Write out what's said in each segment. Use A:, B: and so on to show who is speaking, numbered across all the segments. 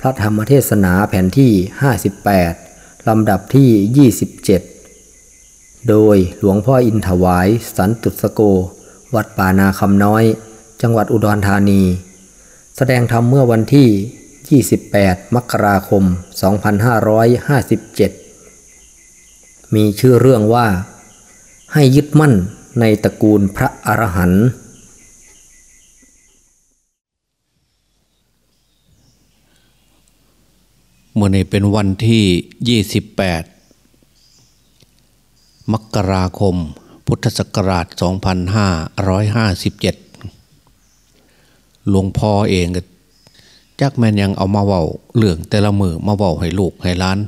A: พระธรรมเทศนาแผ่นที่ 58 ลำดับที่ 27 โดยหลวงพ่ออินถวาย สันตุสโก วัดป่านาคำน้อย จังหวัดอุดรธานี แสดงธรรมเมื่อวันที่ 28 มกราคม 2557 มีชื่อเรื่องว่า ให้ยึดมั่นในตระกูลพระอรหันต์
B: เมื่อนี้เป็นวันที่ 28 มกราคม พุทธศักราช 2557 หลวงพ่อเองก็จักแมนยังเอามาเว้าเรื่องแต่ละมือมาเว้าให้ลูกให้ล้าน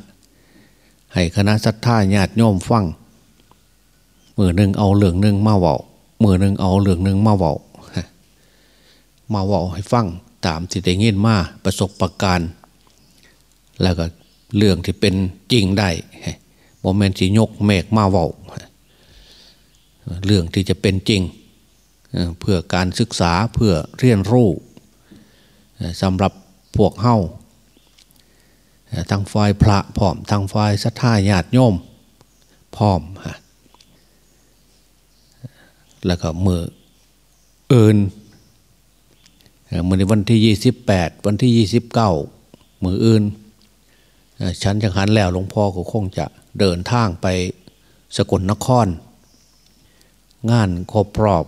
B: ให้คณะสัตยาญาติโยมฟังมือหนึ่งเอาเรื่องหนึ่งมาเว้ามือหนึ่งเอาเรื่องหนึ่งมาเว้ามาเว้าให้ฟังตามที่ได้ยินมาประสบประการณ์ แล้วก็เรื่องที่เป็นจริงได้โมเมนต์ที่ยกเมฆมาเว้าเรื่องที่จะเป็นจริง เพื่อการศึกษาเพื่อเรียนรู้สำหรับพวกเฮาทางฝ่ายพระพร้อมทางฝ่ายสัทธาญาติโยมพร้อมแล้วก็มือเอินมือในวันที่ยี่สิบแปดวันที่ยี่สิบเก้ามืออื่น ฉันจังหันแล้วหลวงพ่อก็คงจะเดินทางไปสกลนคร งานครบรอบ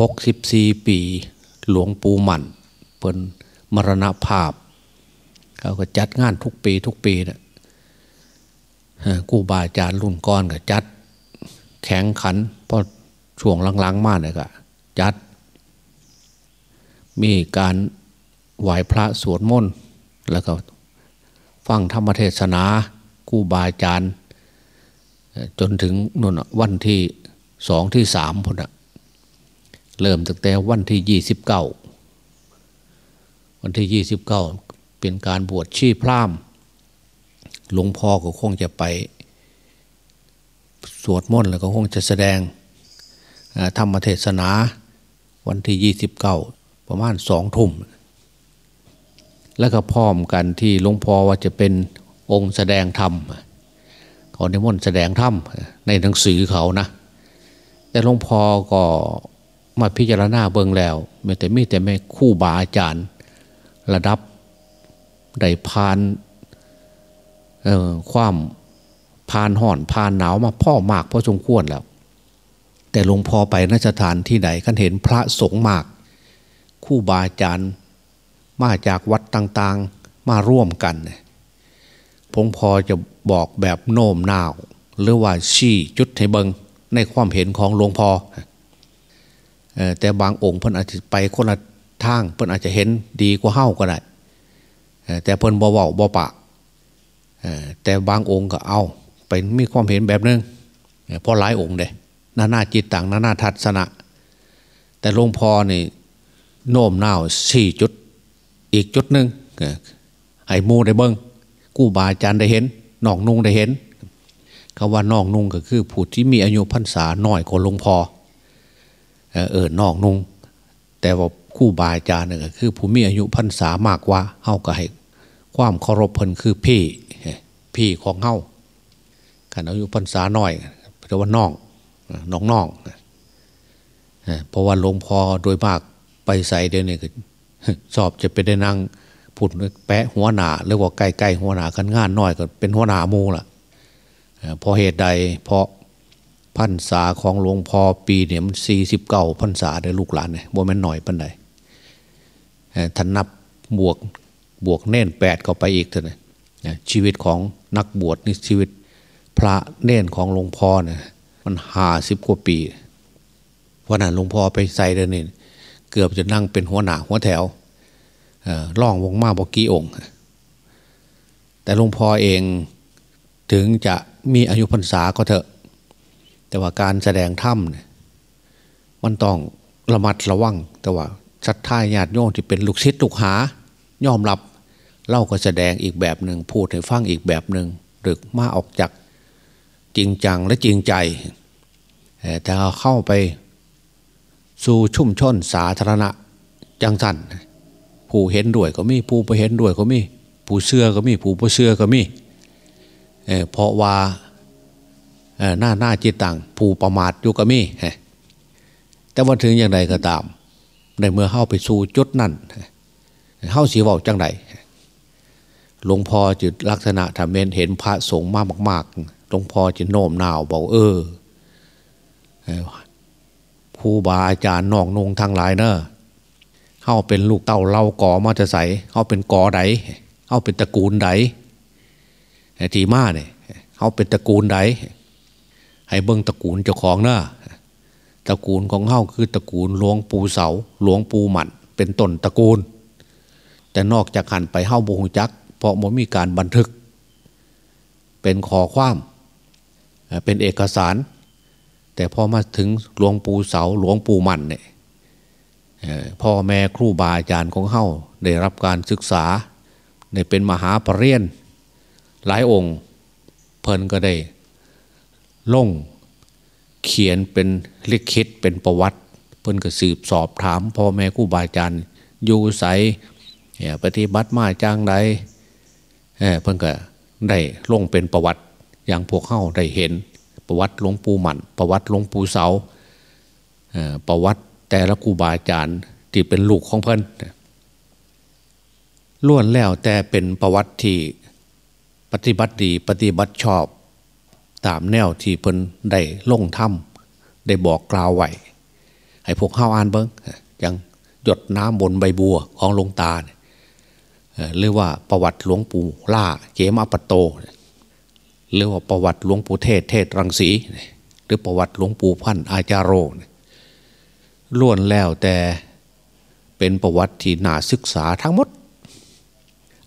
B: หกสิบสี่ปี หลวงปู่หมันเป็นมรณภาพ เขาก็จัดงานทุกปีทุกปีนะกู้บาอาจารย์รุ่นก้อนก็จัด แข็งขันเพราะช่วงหลังๆ มากเนี่ยก็จัด มีการไหวพระสวดมนต์แล้วก็ ฟังธรรมเทศนาคู่บาอาจารย์ จนถึงนนวันที่สองที่สามพนเริ่มตั้งแต่วันที่ยี่สิบเก้าวันที่ยี่สิบเก้าเป็นการบวชชีพรามหลวงพ่อก็คงจะไป สวดมนต์แล้วก็คงจะแสดงธรรมเทศนา วันที่ยี่สิบเก้าประมาณสองทุ่ม แล้วก็พร้อมกันที่หลวงพ่อว่าจะเป็นองค์แสดงธรรมเขาในมนต์แสดงธรรมในหนังสือเขานะ แต่หลวงพ่อก็มาพิจารณาเบิงแล้วไม่แต่มีแต่ไม่คู่บาอาจารย์ ระดับได้พานความพานห่อนพานหนาวมาพ่อมากพ่อสมควรแล้ว แต่หลวงพ่อไปนสถานที่ไหนกันเห็นพระสงฆ์มาก คู่บาอาจารย์ มาจากวัดต่างๆมาร่วมกันพงพอจะบอกแบบโน้มน้าว หรือว่าชี้จุดให้เบิงในความเห็นของหลวงพ่อแต่บางองค์เพิ่นอาจจะไปคนละทางเพิ่นอาจจะเห็นดีกว่าเฮ้าก็ได้แต่เพิ่นบ่เว้าบ่ปะแต่บางองค์ก็เอาไปมีความเห็นแบบนึงเพราะหลายองค์เด้นานาจิตต่างนานาทัศนะ แต่หลวงพ่อนี่โน้มน้าวสี่จุด อีกจุดหนึ่งไอ้มูได้เบิ้งกู้บาอาจารย์ได้เห็นน่องนุ่งได้เห็นคำว่าน่องนุ่งก็คือผู้ที่มีอายุพรรษาน้อยกว่าหลวงพอ่อเออน่องนุ่ง แต่ว่าคู่บาอาจารย์เนี่ยก็คือ ผู้มีอายุพรรษามากกว่าเฮาก็ให้ความเคารพเพิ่นคือพี่พี่ของเฮาขันอายุพรรษาน้อยเรียกว่าน้องน้องน้องเพราะว่าหลวงพ่อโดยมากไปใส่เดี๋ยวนี้ สอบจะไปได้นั่งผุดแปะหัวหนาหรือว่าใกล้ๆหัวหนากันงานน้อยก็เป็นหัวหนามูล่ะเพราะเหตุใดเพราะพันษาของหลวงพ่อปีเนี่ยมันสี่สิบเก้าพันษาได้ลูกหลานเนี่ยบ่แม่นหน่อยปันใดท่านนับบวกบวกเน่นแปดเข้าไปอีกเถอะนะชีวิตของนักบวชนี่ชีวิตพระเน่นของหลวงพ่อเนี่ยมันห้าสิบกว่าปีเพราะนั้นหลวงพ่อไปใส่เดินนี่ เกือบจะนั่งเป็นหัวหน้าหัวแถวล่องวงมาบอกกี้องค์ แต่หลวงพ่อเองถึงจะมีอายุพรรษาก็เถอะ แต่ว่าการแสดงธรรมเนี่ยมันต้องระมัดระวัง แต่ว่าชัดท่าญาติโยมที่เป็นลูกศิษย์ลูกหา ยอมรับเล่าก็แสดงอีกแบบหนึ่งพูดให้ฟังอีกแบบหนึ่งหรือมาออกจากจริงจังและจริงใจ แต่เข้าไป สู่ชุ่มชนสาธารณะจังสันผู้เห็นด้วยก็มีผู้ไปเห็นด้วยก็มีผู้เชื่อก็มีผู้ผู้เชื่อก็มีเพราะว่าหน้าหน้าจิตตังผู้ประมาทอยู่ก็มีแต่ว่าถึงอย่างไรก็ตาม ในเมื่อเข้าไปสู่จุดนั้นเข้าสีว่าจังไรหลวงพ่อจุดลักษณะทำเมนเห็นพระสงฆ์มากมากหลวงพ่อจะโน้มน้าวบอกเออ ผู้บาอาจารย์นอกนงทางหลายเนอะเขาเป็นลูกเต้าเล่าก่อมาจะใส่เขาเป็นกอใดเขาเป็นตระกูลใดทีมาเนี่ยเขาเป็นตระกูลใดให้เบิ้งตระกูลเจ้าของเนอะตระกูลของเขาคือตระกูลหลวงปู่เสาหลวงปู่หมันเป็นต้นตระกูล แต่นอกจากหันไปเข้าบูงจัก เพราะมันมีการบันทึก เป็นขอความ เป็นเอกสาร แต่พอมาถึงหลวงปู่เสาหลวงปู่มันเนี่ยพ่อแม่ครูบาอาจารย์ของเฮาได้รับการศึกษาได้เป็นมหาปรริญญาหลายองค์เพิ่นก็ได้ลงเขียนเป็นลิขิตเป็นประวัติ เพิ่นก็สืบสอบถามพ่อแม่ครูบาอาจารย์อยู่ใสปฏิบัติมาจ้างใดเพิ่นก็ได้ลงเป็นประวัติอย่างพวกเข้าได้เห็น ประวัติหลวงปู่หมันประวัติหลวงปู่เสาประวัติแต่ละครูบาอาจารย์ที่เป็นลูกของเพิ่นล้วนแล้วแต่เป็นประวัติที่ปฏิบัติดีปฏิบัติชอบ ตามแนวที่เพิ่นได้ลงถ้ำได้บอกกล่าวไว้ให้พวกเข้าอ่านเบิ้งอย่างหยดน้ำบนใบบัวของหลวงตาหรือว่าประวัติหลวงปู่ล่าเจมอปโต หรือว่าประวัติหลวงปู่เทศเทศรังสีหรือประวัติหลวงปู่พันอาจารโรล้วนแล้วแต่เป็นประวัติที่น่าศึกษาทั้งหมด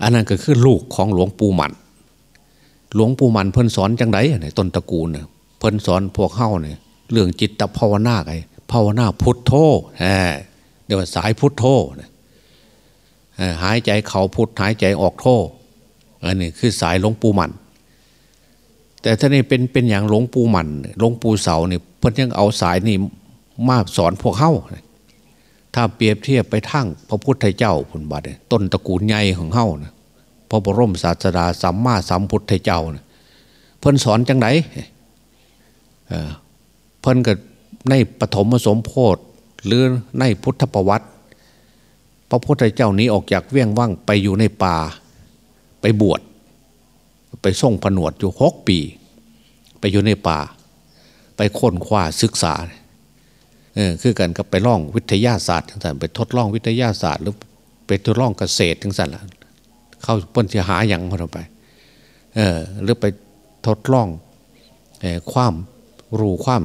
B: อันนั้นก็คือลูกของหลวงปู่มัน หลวงปู่มันเพิ่นสอนจังไดเนี่ยต้นตระกูลเนี่ยเพิ่นสอนพวกเข้าเนี่ยเรื่องจิตภาวนาไงภาวนาพุทโธเดี๋ยวสายพุทโธหายใจเขาพุทหายใจออกโธอันนี้คือสายหลวงปู่มัน แต่ถ้านนี่เป็นเป็นอย่างหลวงปู่มันหลวงปู่เสาเนี่ยเพิ่นยังเอาสายนี่มาสอนพวกเข้าถ้าเปรียบเทียบไปทั้งพระพุทธเจ้าผลบัตรต้นตระกูลใหญ่ของเข้านะพระบรมศาสดาสัมมาสัมพุทธเจ้านะเพิ่นสอนจังไนเพิ่นก็ในปฐมสมโพธิหรือในพุทธประวัติ พระพุทธเจ้านี้ออกจากเวียงว่างไปอยู่ในป่าไปบวช ไปส่งผนวดอยู่หกปี ไปอยู่ในป่า ไปค้นคว้าศึกษาเออคือกันกับไปล่องวิทยาศาสตร์ทั้งสันไปทดลองวิทยาศาสตร์หรือไปทดลองเกษตรทั้งสันละเข้าป้นจะหาอย่างเข้าไปเออหรือไปทดลองเออความรู้ความ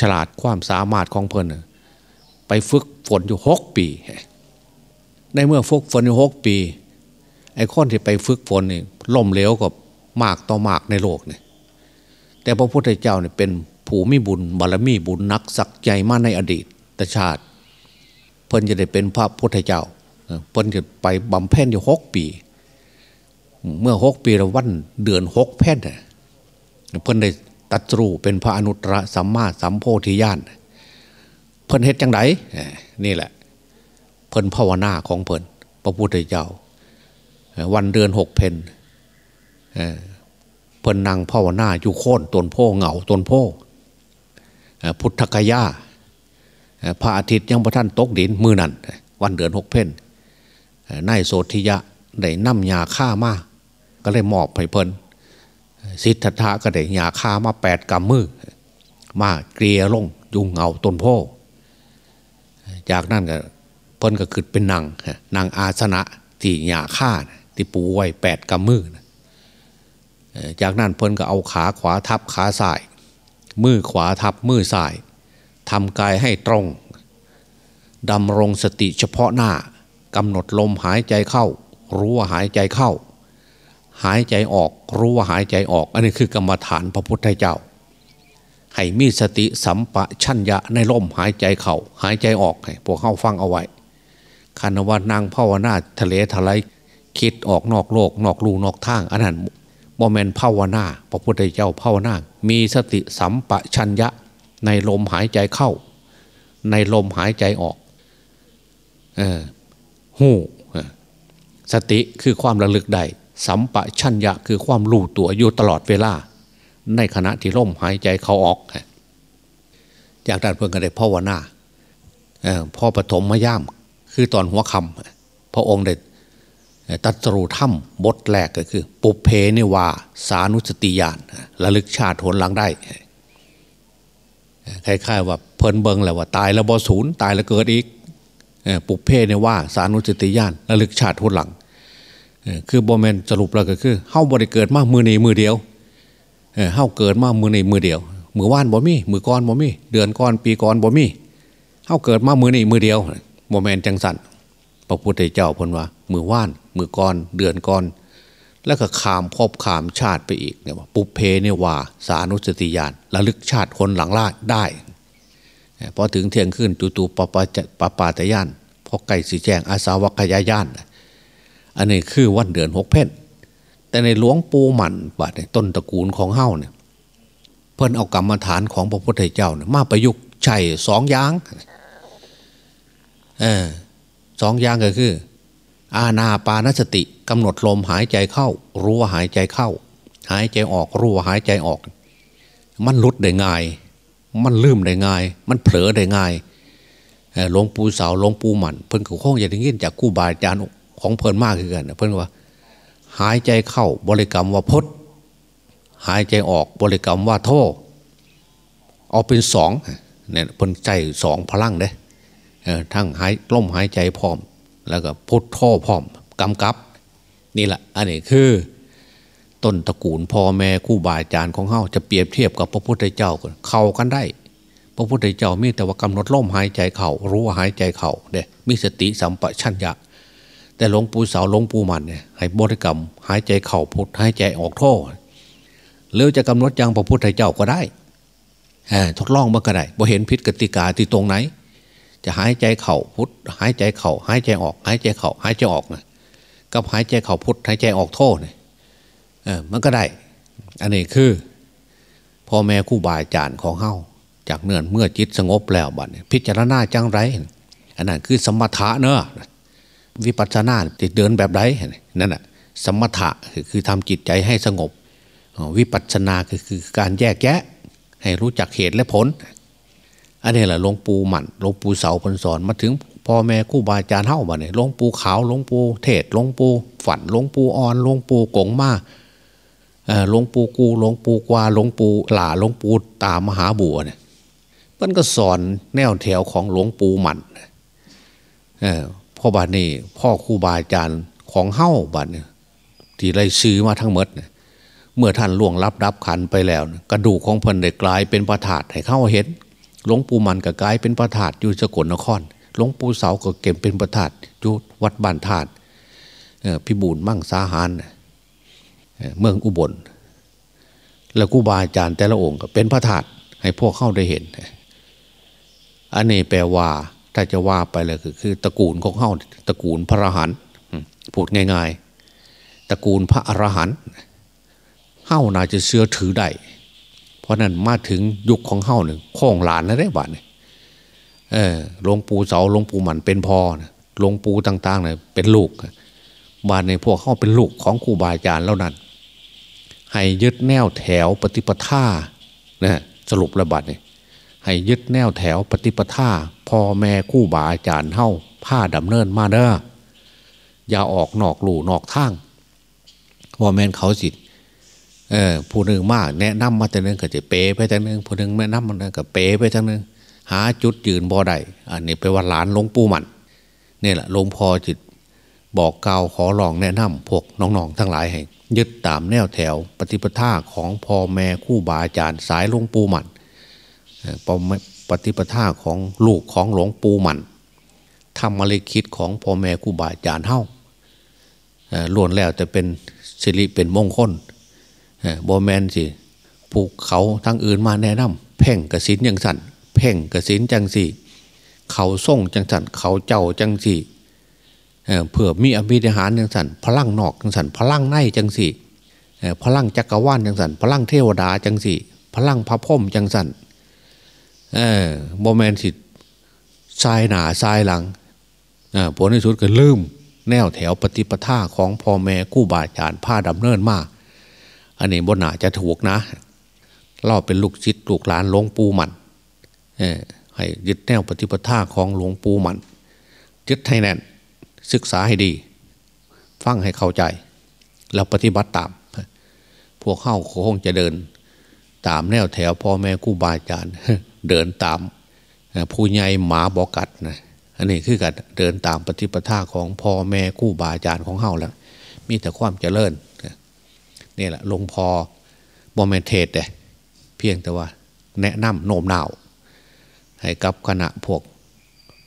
B: ฉลาดความสามารถของเพิ่นไปฝึกฝนอยู่หกปี ในเมื่อฝึกฝนอยู่หกปีไอ้คนที่ไปฝึกฝนนี่ล่มเหลวกับ มากต่อมากในโลกเนี่ยแต่พระพุทธเจ้าเนี่ยเป็นผู้มีบุญบารมีบุญนักสักใจมาในอดีตชาติ เพิ่นจะได้เป็นพระพุทธเจ้าเพิ่นจะไปบำเพ็ญอยู่หกปี เมื่อหกปีละวันเดือนหกแพ่นเพิ่นได้ตัดรูเป็นพระอนุตตรสัมมาสัมโพธิญาณเพิ่นเฮ็ดจังไดนี่แหละ เพิ่นภาวนาของเพิ่นพระพุทธเจ้า วันเดือนหกเพน เพิ่นนั่งภาวนาอยู่โค่นต้นโพเหงาต้นโพพุทธกยาพระอาทิตย์ยังพระท่านตกดินมือนั่นวันเดือนหกเพนนายโสธิยะได้นำยาฆ่ามาก็เลยมอบให้เพิ่นสิทธัตถะก็ได้ยาฆ่ามาแปดกำมือมาเกลียลงยุงเงาต้นโพจากนั้นก็เพิ่นก็ขึ้นเป็นนางนางอาสนะที่ยาฆ่าที่ปูไว้แปดกำมือ จากนั้นเพิ่นก็เอาขาขวาทับขาซ้าย มือขวาทับมือซ้ายทำกายให้ตรงดำรงสติเฉพาะหน้ากำหนดลมหายใจเข้า รู้ว่าหายใจเข้า หายใจออกรู้ว่าหายใจออก อันนี้คือกรรมฐานพระพุทธเจ้า ให้มีสติสัมปะชัญญะในลมหายใจเข้าหายใจออกให้พวกเข้าฟังเอาไว้คานว่านางภาวนาทะเลทลายคิดออกนอกโลกนอกลูนอกทางอันนั้น โมเมนภาวนาพระพุทธเจ้าภาวนา มีสติสัมปชัญญะในลมหายใจเข้า ในลมหายใจออกอหูสติคือความระลึกได้สัมปะชัญญะคือความรู้ตัวอยู่ตลอดเวลา ในขณะที่ล่มหายใจเข้าออก จากนั้นเพื่อนก็ได้ภาวนาพ่อปฐมมย่ามคือตอนหัวคำพระองค์ได้ ตัตรูถ้ำบทแรกก็คือ ปุเพนิวา สานุสติญาณระลึกชาติโหนหลังได้คล้ายๆว่าเพลินเบิงแหละว่าตายแล้วบอศูนย์ตายแล้วเกิดอีกปุเพนิวาสานุสติญาณระลึกชาติโหนหลังคือบแมนสรุปแล้วก็คือเฮ้าบริเกิดมากมือในมือเดียวเฮ้าเกิดมากมือในมือเดียวมือว่านบ่มีมือก้อนบ่มีเดือนก้อนปีก้อนบ่มีเฮ้าเกิดมากมือในมือเดียวบแมนจังสันพระพุทธเจ้าพนว่า มือว่าน มือก้อนเดือนก้อน แล้วก็ขามพบขามชาติไปอีกเนี่ยว่าปุเพเนี่ยว่าสานุสติญาณระลึกชาติคนหลังลาดได้พอถึงเที่ยงขึ้นตูตูปปาปปาตยานพอไก่สีแจงอาสาวัคยายานอันนี้คือวันเดือนหกเพนแต่ในหลวงปูหมันบาดต้นตระกูลของเฮ้าเนี่ยเพิ่นเอากรรมฐานของพระพุทธเจ้าเนี่ยมาประยุกต์ใช้สองอย่างเออสองอย่างก็คือ อาณาปานสติกำหนดลมหายใจเข้า รู้ว่าหายใจเข้า หายใจออกรู้ว่าหายใจออก มันลุดได้ง่าย มันลืมได้ง่าย มันเผลอได้ง่ายหลวงปู่เสาหลวงปู่หมันเพิ่นก็คงอย่างนี้จากกู้บาอาจารย์ของเพลินมากคือกันเพิ่นว่า หายใจเข้าบริกรรมว่าพดหายใจออกบริกรรมว่าโทเอาเป็นสองเนี่ยเพิ่นใจสองพลังเด้ทั้งหายล่มหายใจพร้อม แล้วก็พุทโธพร้อมกำกับ นี่แหละอันนี้คือ ต้นตระกูลพ่อแม่คู่บาอาจารย์ของเฮาจะเปรียบเทียบกับพระพุทธเจ้าเข้ากันได้ พระพุทธเจ้ามีแต่ว่ากำหนดลมหายใจเขา่ารู้ว่าหายใจเขา่าเด้มีสติสัมปชัญญะแต่หลวงปู่สาวหลวงปู่มันเนี่ยให้บริกรรม หายใจเข่าพุทหายใจออกโทหรือจะกำหนดยังพระพุทธเจ้าก็ได้ทดลองมาก็ได้บ่เห็นพิษกติกาที่ตรงไหน จะหายใจเข่าพุทหายใจเข่าหายใจออก หายใจเข่าหายใจออกนะกับหายใจเข่าพุทหายใจออกโทษเนี่ยเออมันก็ได้ อันนี้คือพ่อแม่คู่บาอาจารย์ของเฮาจากเนื่อนเมื่อจิตสงบแล้วบัดพิจารณาจังไรอันนั้นคือสมถะเนอะวิปัสสนาจะเดินแบบไรนั่นแหะสมถะคือทำจิตใจให้สงบ วิปัสสนาคือคือการแยกแยะ ให้รู้จักเหตุและผล อันนี้แหละหลวงปู่หมันหลวงปู่เสาพนสอนมาถึงพ่อแม่คู่บาอาจารย์เท่ามาเนี่ยหลวงปู่ขาวหลวงปู่เทศหลวงปู่ฝันหลวงปู่อ่อนหลวงปู่กงมาหลวงปู่กูหลวงปู่กวาหลวงปู่หล่าหลวงปู่ตามหาบัวเนี่ยมันก็สอนแนวแถวของหลวงปู่หมันพ่อบาดนี่พ่อครูบาอาจารย์ของเฮ้าบาดเนี่ยที่ไรซื้อมาทั้งหมดเนี่ยเมื่อท่านล่วงรับรับขันไปแล้ว กระดูกของเพิ่นได้กลายเป็นประถาดให้เข้าเห็น หลวงปู่มันก็กลายเป็นประถาดอยู่สกลนคร หลวงปู่เสาก็เก็บเป็นประถาดอยู่วัดบ้านธาตุพิบูลมั่งสาหารเมืองอุบล แล้วกูบาอาจารย์แต่ละองค์ก็เป็นพระธาตุให้พวกเข้าได้เห็น อันนี้แปลว่า ถ้าจะว่าไปเลยคือคือตระกูลของเฮ้าตระกูลพระอรหันต์พูดง่าย ๆ ตระกูลพระอรหันต์เฮ้าน่าจะเชื่อถือได้ ราะนั้นมาถึงยุคของเฮ้าหนึ่งข้องหลานแล้วได้บ้านเนี่ยเออหลวงปู่เสาหลวงปู่หมันเป็นพ่อหลวงปู่ต่างๆเนี่ยเป็นลูกบ้านในพวกเข้าเป็นลูกของครูบาอาจารย์แล้วนั้น ให้ยึดแนวแถวปฏิปทานะสรุประบาดเนี่ยให้ยึดแนวแถวปฏิปทาพ่อแม่คู่บาอาจารย์เฮ้าผ้าดำเนินมาเด้ออย่าออกนอกหลู่นอกทางว่าแม่นเขาสิ เออผู้หนึ่งมากแนะนำมาแต่นึงก็จะเป๋ไปแต่นึงผู้หนึ่งแนะนำมันก็เป๋ไปแต่นึงหาจุดยืนบ่ได้อันนี้ไปว่าหลานหลวงปู่มันนี่แหละหลวงพ่อจิตบอกกล่าวขอลองแนะนำพวกน้องๆทั้งหลายให้ยึดตามแนวแถวปฏิปทาของพ่อแม่คู่บาอาจารย์สายหลวงปู่มันปฏิปทาของลูกของหลวงปู่มันทำมาเลคิดของพ่อแม่ครูบาอาจารย์เท่าล้วนแล้วแต่เป็นสิริเป็นมงคล บอแมนสิผูกเขาทั้งอื่นมาแนะนำเพ่งกระสินจังสันเพ่งกระสินจังสี่ เขาส่งจังสันเขาเจ้าจังสี่เผื่อมีอภิธิหารจังสันพลังนอกจังสันพลังในจังสี่พลังจักรวาลจังสันพลังเทวดาจังสี่ พลังพระพรมจังสันเออโมเมนสิทรายหนาทรายหลังผลในสุดก็ลืม แนวแถวปฏิปทาของพ่อแม่กู้บาอาจารย์ผ้าดำเนินมาก อันนี้บนหนาจะถูกนะ เราเป็นลูกชิดลูกหลานหลวงปู่มันให้ยึดแนวปฏิปทาของหลวงปู่มันยึดให้แน่นศึกษาให้ดี ฟังให้เข้าใจแล้วปฏิบัติตาม พวกเข้าคงจะเดิน ตามแนวแถวพ่อแม่กู้บาอาจารย์เดินตามผู้ใหญ่หมาบอกกัดนะอันนี้คือการเดินตามปฏิปทาของพ่อแม่กู้บาอาจารย์ของเฮาแล้วมีแต่ความเจริญ นี่แหละหลวงพ่อบอมเมนเทศเด้เพียงแต่ว่า แนะนำโน้มน้าวให้กับคณะพวก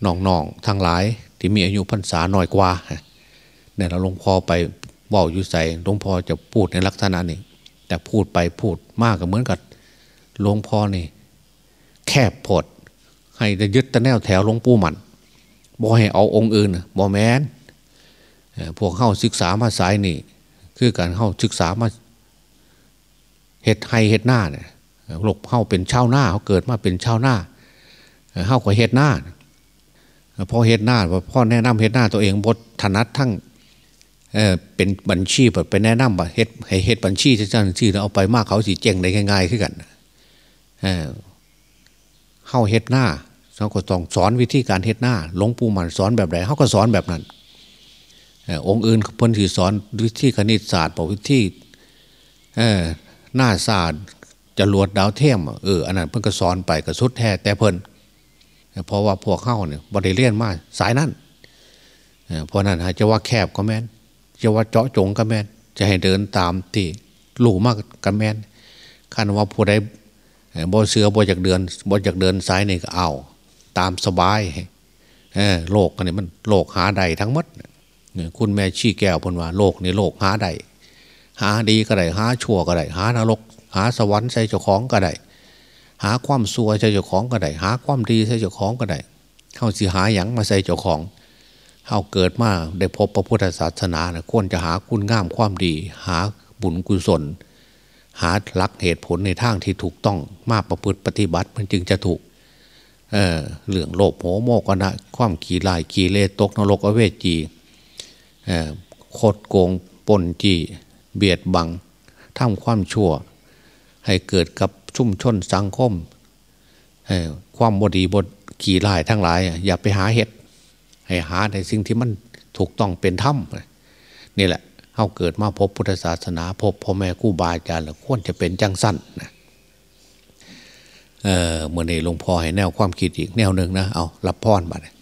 B: น้องๆทั้งหลาย ที่มีอายุพรรษาน้อยกว่าเนี่ยเราหลวงพ่อไปบอกอยู่ใส่หลวงพ่อจะพูดในลักษณะนี้ แต่พูดไปพูดมากก็เหมือนกับหลวงพ่อนี่ แคบพดให้จะยึดตะแนวแถวหลวงปู่มันบ่ให้เอาองค์อื่นบ่แมนพวกเข้าศึกษามาสายนี่ คือการเข้าศึกษามาเห็ดไฮเห็ดหน้าเนี่ยหลบเข้าเป็นชาวหน้าเขาเกิดมาเป็นชาวหน้าเข้ากับเห็ดหน้าพอเห็ดหน้าพ่อแนะนำเห็ดหน้าตัวเองบทถนัดทั้งเเป็นบัญชีแบบไปแนะนำบ่เฮ็ดให้เฮ็ดบัญชีจ้าหน้าที่เอาไปมากเขาสิเจงได้ง่ายๆขึ้นกันเข้าเฮ็ดหน้าเขาก็ต้องสอนวิธีการเฮ็ดหน้าหลวงปู่มันสอนแบบไหนเขาก็สอนแบบนั้น องค์อื่นเพิ่นที่สอนวิธีคณิตศาสตร์บอกวิธีหน้าศาสตร์จรวดดาวเทียมเอออันนั้นเพิ่นก็สอนไปก็สุดแท้แต่เพิ่นเพราะว่าพวกเข้าเนี่ยบริเลียนมาสายนั้นเพราะนั้นจะว่าแคบก็แม่นจะว่าเจาะจงก็แม่นจะให้เดินตามที่ลู่มากก็แม่นคันว่าผู้ใดบ่เสือบ่จากเดินบ่จากเดินสายนี่ก็เอา ตามสบายโลกอันนี้มันโลกหาใดทั้งหมด คุณแม่ชี้แก้วพนว่าโลกในโลกหาใดหาดีก็ได้หาชั่วก็ได้หานรก หาสวรรค์ใส่เจ้าของก็ได้หาความซัวใส่เจ้าของก็ได้หาความดีใส่เจ้าของก็ได้เข้าสิหาหยังมาใส่เจ้าของเข้าเกิดมาได้พบพระพุทธศาสนานะควรจะหาคุณงามความดี หาบุญกุศล หาหลักเหตุผลในทางที่ถูกต้องมาประพฤติปฏิบัติมันจึงจะถูกเเรื่องโลภโหโมกนะความขี่ลายขี่เลตกนรกอเวจี คดโกงปนจีเบียดบังทำความชั่ว ให้เกิดกับชุ่มชนสังคมความบดีบดขี่ลายทั้งหลาย อย่าไปหาเหตุให้หาในสิ่งที่มันถูกต้องเป็นธรรมนี่แหละเขาเกิดมาพบพุทธศาสนาพบพ่อแม่กู้บาอาจารย์แล้วควรจะเป็นจังสั้นนะเออเมื่อในหลวงพ่อให้แนวความคิดอีกแนวหนึ่งนะเอารับพรมาเลย